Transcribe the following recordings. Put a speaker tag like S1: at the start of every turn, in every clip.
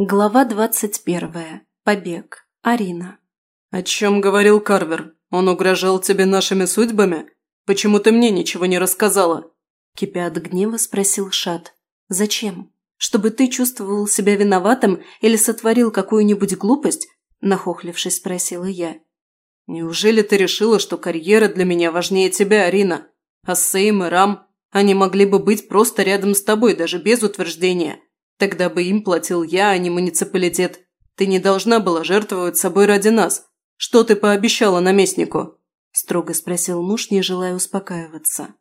S1: Глава двадцать первая. Побег. Арина.
S2: «О чем говорил Карвер? Он угрожал тебе нашими судьбами? Почему ты мне ничего не рассказала?»
S1: Кипя от гнева, спросил Шат. «Зачем? Чтобы ты чувствовал себя виноватым или сотворил какую-нибудь глупость?» Нахохлившись, спросила я.
S2: «Неужели ты решила, что карьера для меня важнее тебя, Арина? А Сейм и Рам, они могли бы быть просто рядом с тобой, даже без утверждения. Тогда бы им платил я, а не муниципалитет. Ты не должна была жертвовать собой ради нас. Что ты пообещала наместнику?» – строго спросил муж, не желая успокаиваться.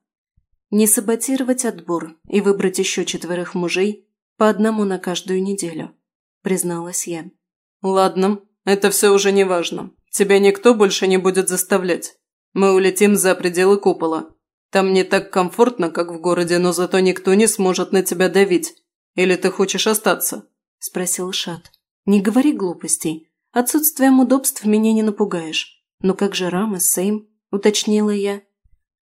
S1: «Не саботировать отбор и выбрать еще четверых мужей по одному на каждую неделю», – призналась я.
S2: «Ладно, это все уже не важно. Тебя никто больше не будет заставлять. Мы улетим за пределы купола. Там не так комфортно, как в городе, но зато никто не сможет на тебя давить. Или ты хочешь остаться?» – спросил Шат.
S1: «Не говори глупостей. Отсутствием удобств меня не напугаешь. Но как же Рам и Сейм?» – уточнила я.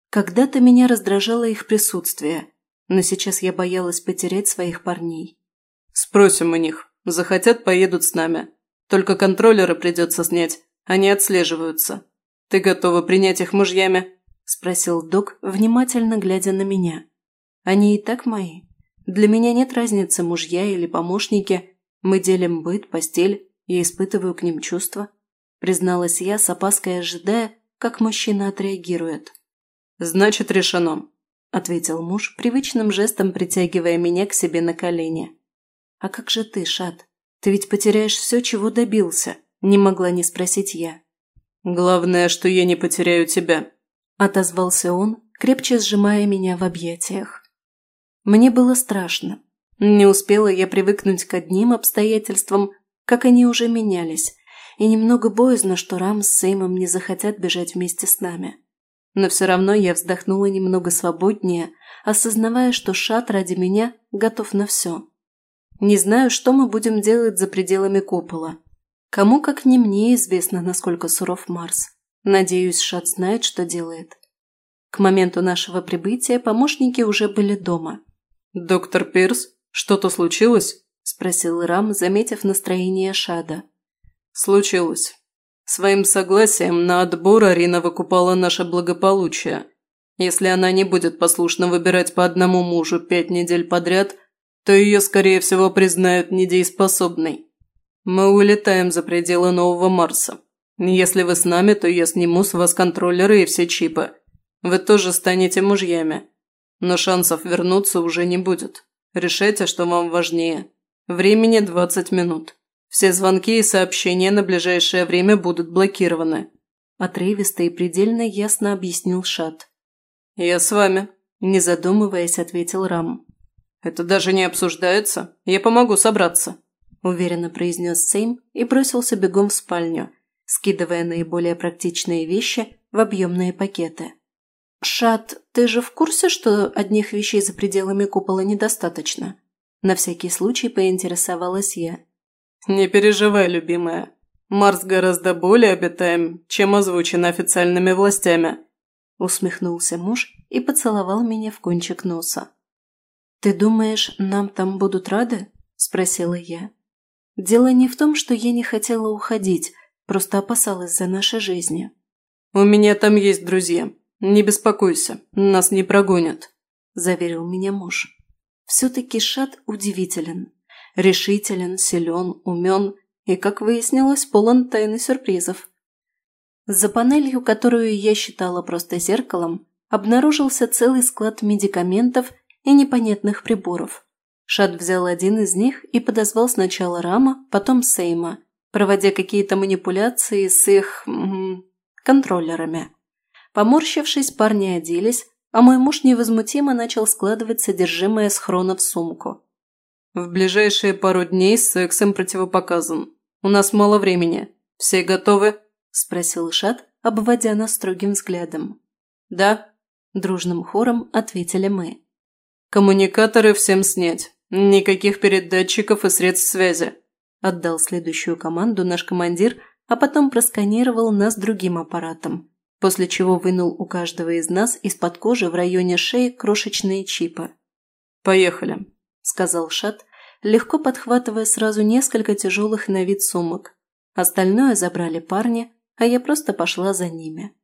S1: Когда-то меня раздражало их присутствие, но сейчас я боялась потерять своих парней.
S2: «Спросим у них. Захотят, поедут с нами. Только контроллеры придется снять. Они отслеживаются. Ты готова принять их мужьями?» – спросил док, внимательно глядя на меня.
S1: «Они и так мои. Для меня нет разницы, мужья или помощники. Мы делим быт, постель, я испытываю к ним чувства. Призналась я, с опаской ожидая, как мужчина отреагирует.
S2: «Значит, решено», –
S1: ответил муж, привычным жестом притягивая меня к себе на колени. «А как же ты, Шат? Ты ведь потеряешь все, чего добился», – не могла не спросить я.
S2: «Главное, что я не потеряю тебя», –
S1: отозвался он, крепче сжимая меня в объятиях. Мне было страшно. Не успела я привыкнуть к одним обстоятельствам, как они уже менялись, и немного боязно, что Рам с Сеймом не захотят бежать вместе с нами. Но все равно я вздохнула немного свободнее, осознавая, что Шат ради меня готов на все. Не знаю, что мы будем делать за пределами купола. Кому, как не мне, известно, насколько суров Марс. Надеюсь, Шат знает, что делает. К моменту нашего прибытия помощники уже были дома –
S2: «Доктор Пирс, что-то случилось?»
S1: – спросил Рам, заметив настроение Шада.
S2: «Случилось. Своим согласием на отбор Арина выкупала наше благополучие. Если она не будет послушно выбирать по одному мужу пять недель подряд, то ее, скорее всего, признают недееспособной. Мы улетаем за пределы Нового Марса. Если вы с нами, то я сниму с вас контроллеры и все чипы. Вы тоже станете мужьями. Но шансов вернуться уже не будет. Решайте, что вам важнее. Времени 20 минут. Все звонки и сообщения на ближайшее время будут блокированы.
S1: Отрывисто и предельно ясно объяснил Шат.
S2: «Я с вами», –
S1: не задумываясь, ответил Рам.
S2: «Это даже не обсуждается. Я помогу собраться», –
S1: уверенно произнес Сейм и бросился бегом в спальню, скидывая наиболее практичные вещи в объемные пакеты. «Шат, ты же в курсе, что одних вещей за пределами купола недостаточно?» На всякий случай поинтересовалась я.
S2: «Не переживай, любимая. Марс гораздо более обитаем, чем озвучено официальными властями»,
S1: усмехнулся муж и поцеловал меня в кончик носа. «Ты думаешь, нам там будут рады?» – спросила я. «Дело не в том, что я не хотела уходить, просто опасалась за наши жизни».
S2: «У меня там есть друзья. «Не беспокойся, нас не прогонят», – заверил меня муж.
S1: Все-таки Шат удивителен. Решителен, силен, умен и, как выяснилось, полон тайны сюрпризов. За панелью, которую я считала просто зеркалом, обнаружился целый склад медикаментов и непонятных приборов. Шат взял один из них и подозвал сначала Рама, потом Сейма, проводя какие-то манипуляции с их... Контроллерами. Поморщившись, парни оделись, а мой муж невозмутимо начал складывать содержимое схрона в сумку.
S2: «В ближайшие пару дней сексом противопоказан. У нас мало времени. Все готовы?» – спросил Шат, обводя нас строгим взглядом.
S1: «Да», – дружным хором ответили мы.
S2: «Коммуникаторы всем снять. Никаких передатчиков и средств связи», – отдал следующую команду наш командир, а потом просканировал нас другим аппаратом после чего вынул у каждого из нас из-под кожи в районе шеи крошечные чипы. «Поехали», – сказал Шат,
S1: легко подхватывая сразу несколько тяжелых на вид сумок. Остальное забрали парни, а я просто пошла за ними.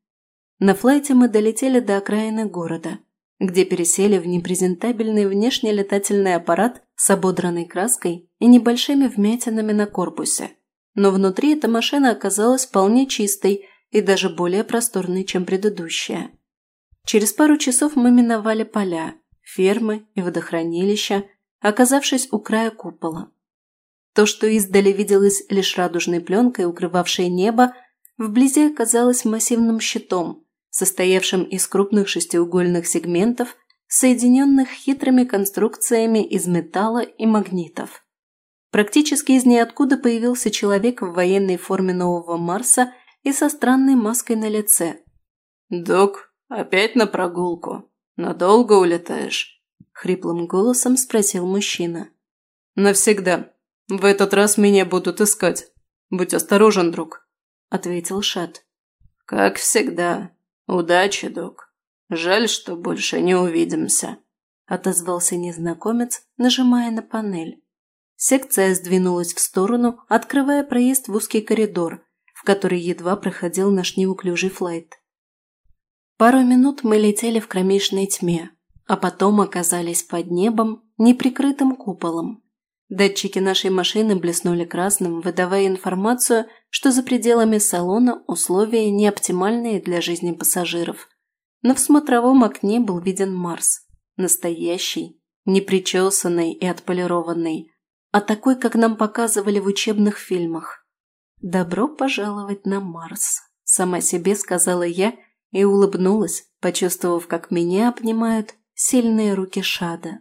S1: На флайте мы долетели до окраины города, где пересели в непрезентабельный внешний летательный аппарат с ободранной краской и небольшими вмятинами на корпусе. Но внутри эта машина оказалась вполне чистой и даже более просторной, чем предыдущая. Через пару часов мы миновали поля, фермы и водохранилища, оказавшись у края купола. То, что издали виделось лишь радужной пленкой, укрывавшей небо, вблизи оказалось массивным щитом, состоявшим из крупных шестиугольных сегментов, соединенных хитрыми конструкциями из металла и магнитов. Практически из ниоткуда появился человек в военной форме нового Марса и со странной маской на лице.
S2: «Док, опять на прогулку? Надолго улетаешь?» – хриплым голосом спросил мужчина. «Навсегда. В этот раз меня будут искать. Будь осторожен, друг», – ответил Шат. «Как всегда. Удачи, док. Жаль, что больше не увидимся», – отозвался незнакомец, нажимая на панель. Секция сдвинулась в сторону, открывая проезд в узкий коридор, в который едва проходил наш неуклюжий флайт. Пару минут мы летели в кромешной тьме, а потом оказались под небом, неприкрытым куполом. Датчики нашей машины блеснули красным, выдавая информацию, что за пределами салона условия не оптимальные для жизни пассажиров. Но в смотровом окне был виден Марс. Настоящий, непричесанный и отполированный, а такой, как нам показывали в учебных фильмах. «Добро пожаловать на Марс», – сама себе сказала я и улыбнулась, почувствовав, как меня обнимают сильные руки Шада.